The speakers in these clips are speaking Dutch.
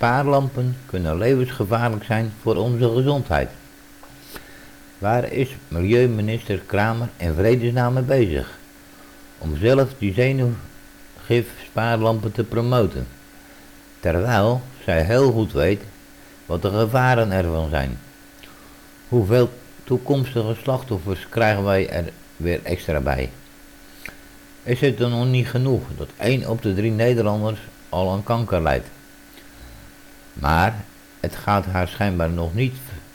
spaarlampen kunnen levensgevaarlijk zijn voor onze gezondheid. Waar is milieuminister Kramer in vredesnaam mee bezig? Om zelf die zenuwgif spaarlampen te promoten. Terwijl zij heel goed weet wat de gevaren ervan zijn. Hoeveel toekomstige slachtoffers krijgen wij er weer extra bij? Is het dan nog niet genoeg dat 1 op de 3 Nederlanders al aan kanker lijdt? Maar het gaat haar schijnbaar nog niet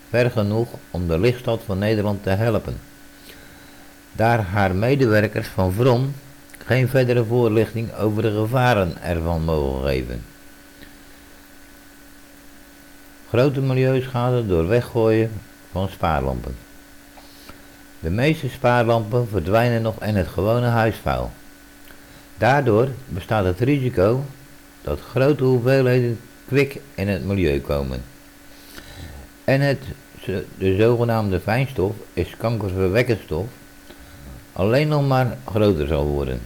ver genoeg om de lichtstad van Nederland te helpen. Daar haar medewerkers van Vrom geen verdere voorlichting over de gevaren ervan mogen geven. Grote milieuschade door weggooien van spaarlampen. De meeste spaarlampen verdwijnen nog in het gewone huisvuil. Daardoor bestaat het risico dat grote hoeveelheden kwik in het milieu komen. En het, de zogenaamde fijnstof is kankerverwekkend stof alleen nog maar groter zal worden.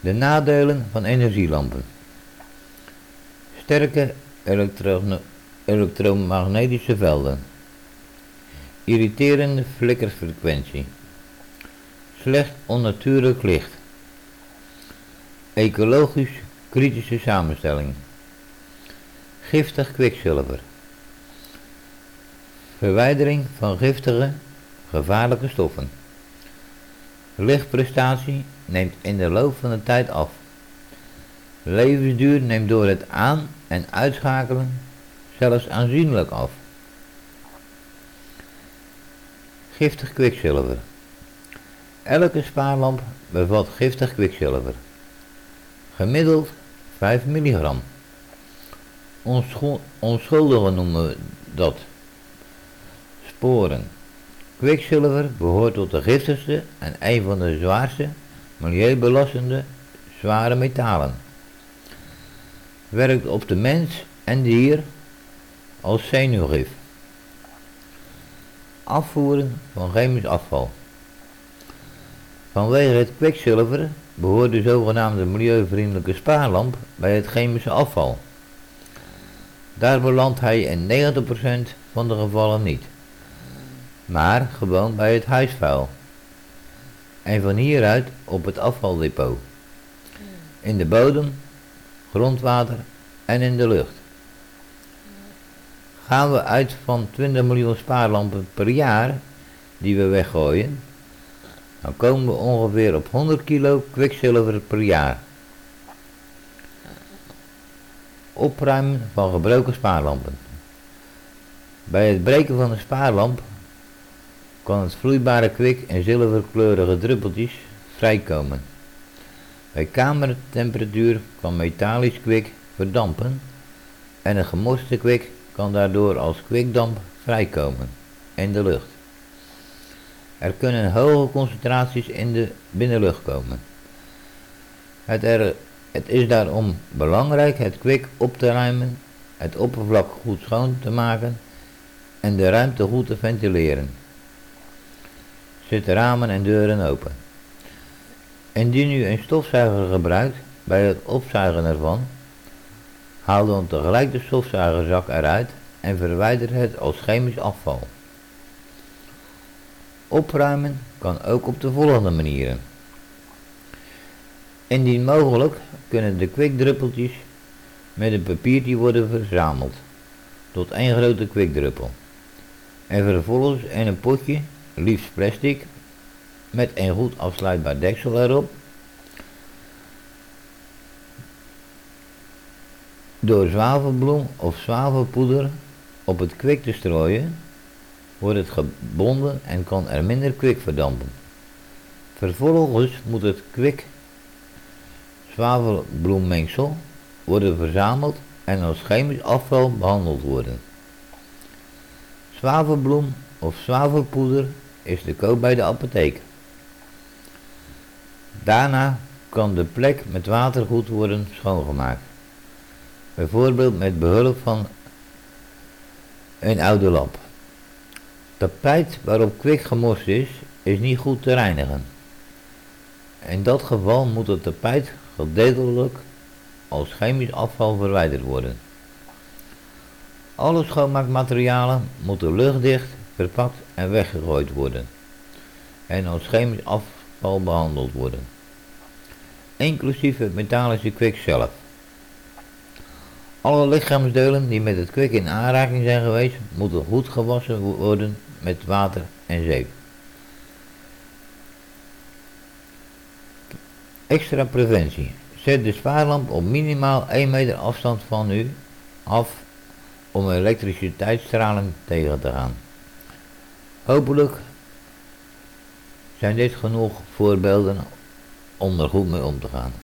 De nadelen van energielampen. Sterke elektromagnetische velden. Irriterende flikkerfrequentie. Slecht onnatuurlijk licht. Ecologisch kritische samenstelling. Giftig kwikzilver. Verwijdering van giftige, gevaarlijke stoffen. Lichtprestatie neemt in de loop van de tijd af. Levensduur neemt door het aan- en uitschakelen zelfs aanzienlijk af. Giftig kwikzilver. Elke spaarlamp bevat giftig kwikzilver. Gemiddeld 5 milligram. Onschuldigen noemen we dat. Sporen. Kwikzilver behoort tot de giftigste en een van de zwaarste milieubelastende zware metalen. Werkt op de mens en dier als zenuwgif. Afvoeren van chemisch afval. Vanwege het kwikzilver behoort de zogenaamde milieuvriendelijke spaarlamp bij het chemische afval. Daar belandt hij in 90% van de gevallen niet, maar gewoon bij het huisvuil. En van hieruit op het afvaldepot. In de bodem, grondwater en in de lucht. Gaan we uit van 20 miljoen spaarlampen per jaar die we weggooien, dan komen we ongeveer op 100 kilo kwikzilver per jaar. Opruimen van gebroken spaarlampen. Bij het breken van een spaarlamp kan het vloeibare kwik in zilverkleurige druppeltjes vrijkomen. Bij kamertemperatuur kan metalisch kwik verdampen en het gemorste kwik kan daardoor als kwikdamp vrijkomen in de lucht. Er kunnen hoge concentraties in de binnenlucht komen. Het, er, het is daarom belangrijk het kwik op te ruimen, het oppervlak goed schoon te maken en de ruimte goed te ventileren. Zet ramen en deuren open. Indien u een stofzuiger gebruikt bij het opzuigen ervan, haal dan tegelijk de stofzuigerzak eruit en verwijder het als chemisch afval. Opruimen kan ook op de volgende manieren. Indien mogelijk kunnen de kwikdruppeltjes met een papiertje worden verzameld tot één grote kwikdruppel en vervolgens in een potje, liefst plastic, met een goed afsluitbaar deksel erop, door zwavelbloem of zwavelpoeder op het kwik te strooien wordt het gebonden en kan er minder kwik verdampen. Vervolgens moet het kwik zwavelbloemmengsel worden verzameld en als chemisch afval behandeld worden. Zwavelbloem of zwavelpoeder is te koop bij de apotheek. Daarna kan de plek met water goed worden schoongemaakt. Bijvoorbeeld met behulp van een oude lamp. Tapijt waarop kwik gemorst is, is niet goed te reinigen. In dat geval moet het tapijt gedeeltelijk als chemisch afval verwijderd worden. Alle schoonmaakmaterialen moeten luchtdicht, verpakt en weggegooid worden en als chemisch afval behandeld worden, inclusief het metallische kwik zelf. Alle lichaamsdelen die met het kwik in aanraking zijn geweest, moeten goed gewassen worden met water en zeep. Extra preventie. Zet de spaarlamp op minimaal 1 meter afstand van u af om elektriciteitsstraling tegen te gaan. Hopelijk zijn dit genoeg voorbeelden om er goed mee om te gaan.